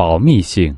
保密性。